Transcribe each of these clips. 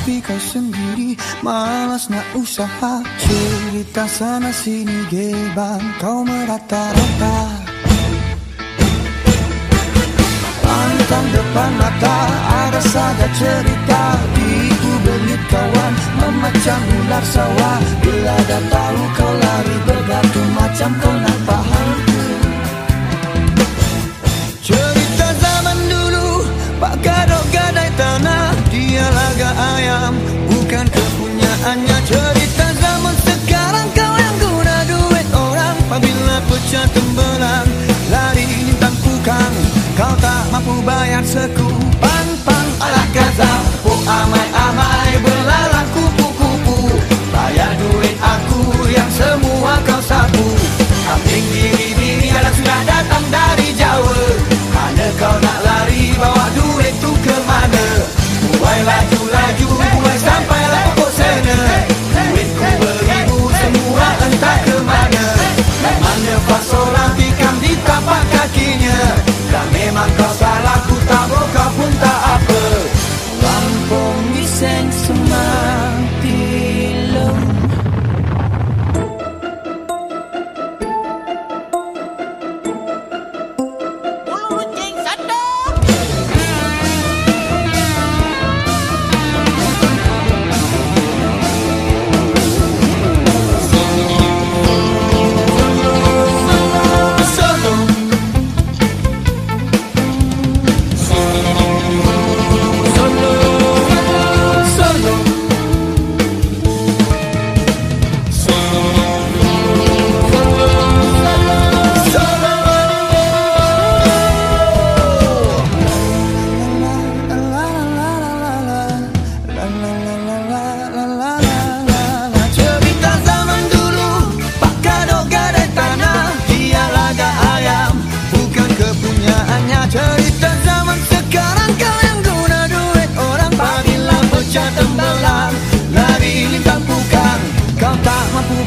Tapi kau sendiri malas nak usaha. Cerita sana sini gebang kau merata-rata. Pantang depan mata ada saja cerita. Di kubelit kawan memacam ular sawah. Bila dah tahu kau lari bergantung macam kau nampak hantu. Cerita zaman dulu pak gadok gadai tanah bukan kepunyaannya. Jadi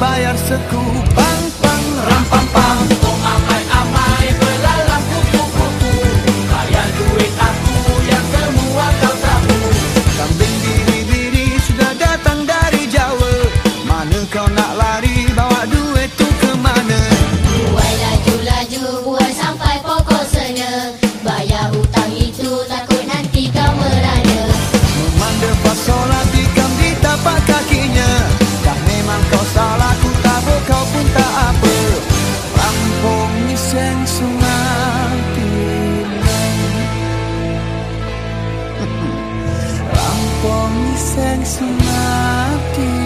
bayar sekupa sing sumati Rampong sing sumati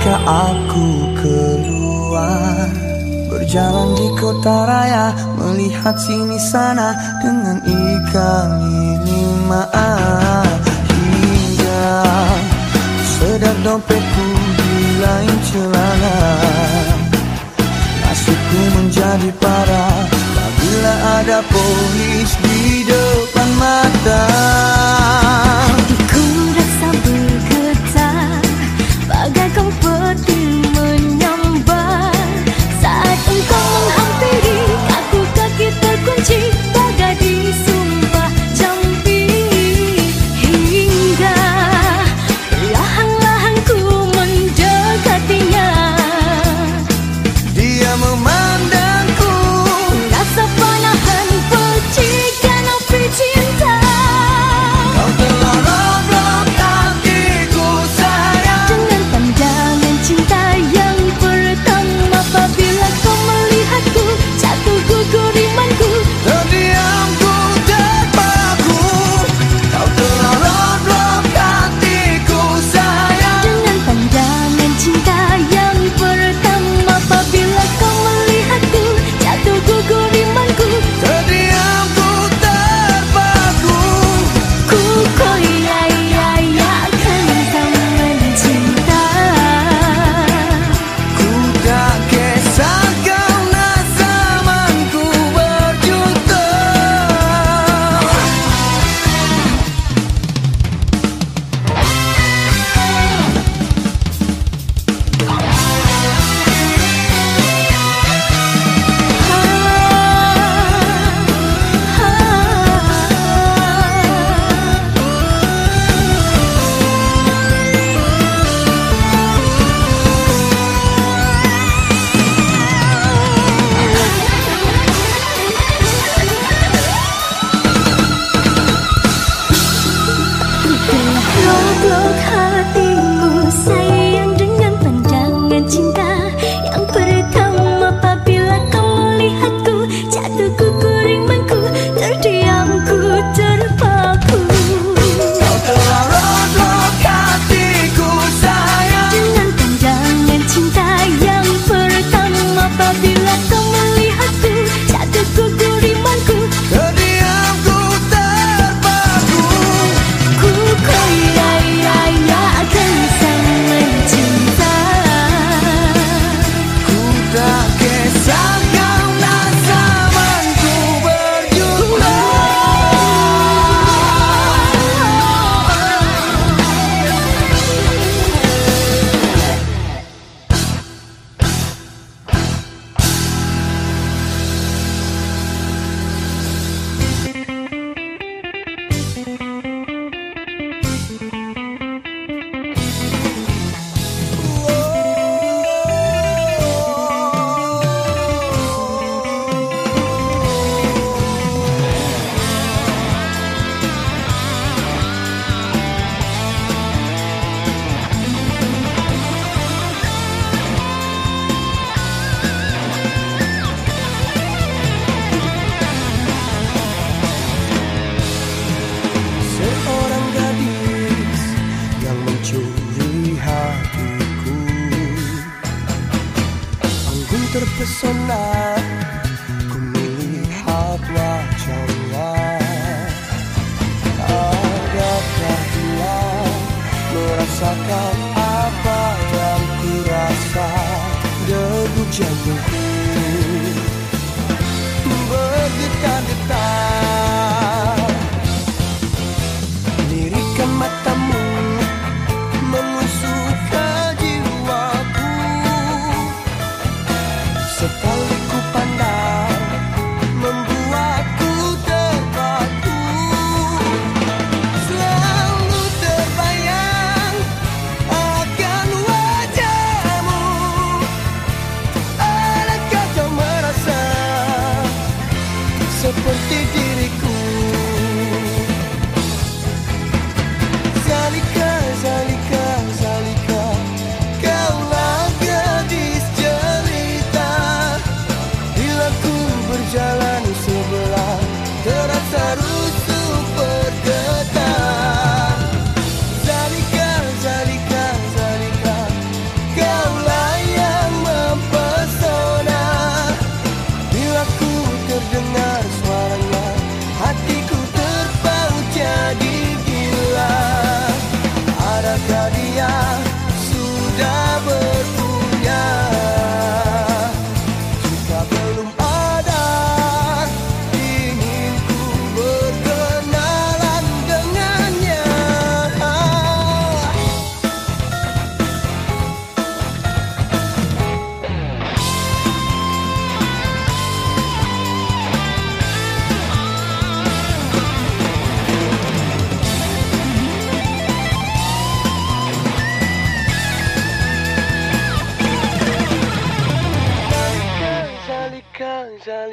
Ketika aku keluar Berjalan di kota raya Melihat sini sana Dengan ikan ini maaf. Hingga Sedap dompetku di lain celana. Nasibku menjadi parah Bila ada polis di depan mata. jungle.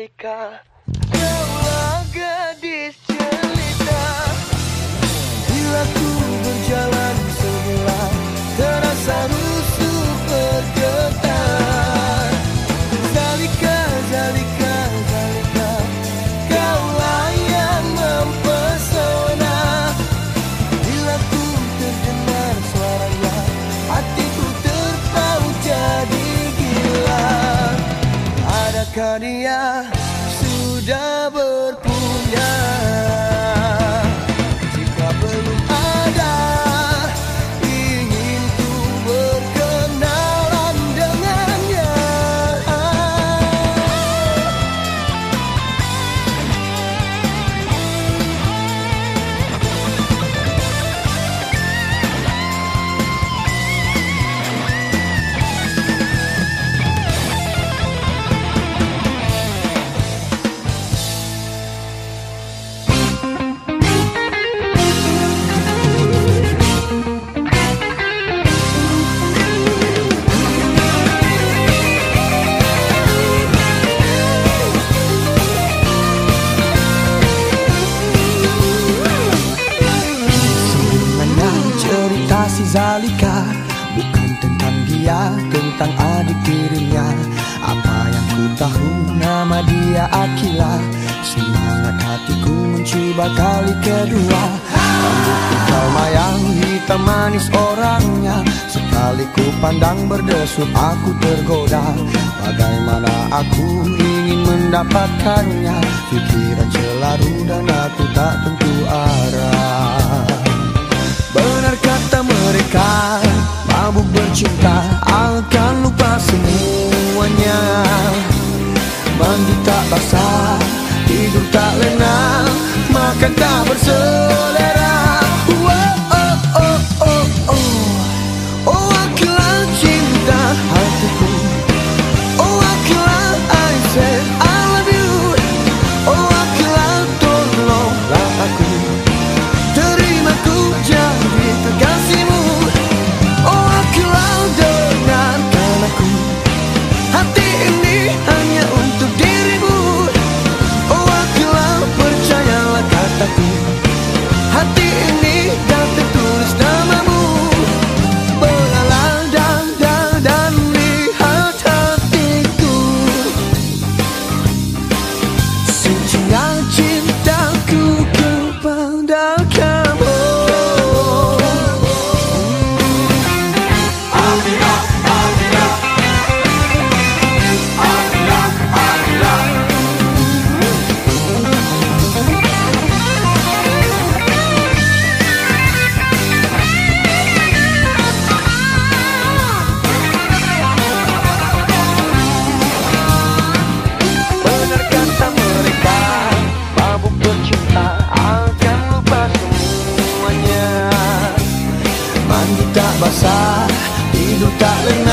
ficar Adakah dia sudah berpunya manis orangnya. Sekali ku pandang berdesup aku tergoda. Bagaimana aku ingin mendapatkannya? Pikiran celaru dan aku tak tentu arah. Benar kata mereka Mabuk bercinta akan lupa semuanya. Mandi tak basah Tidur tak lenang Makan tak berselera. basa. Di nutalan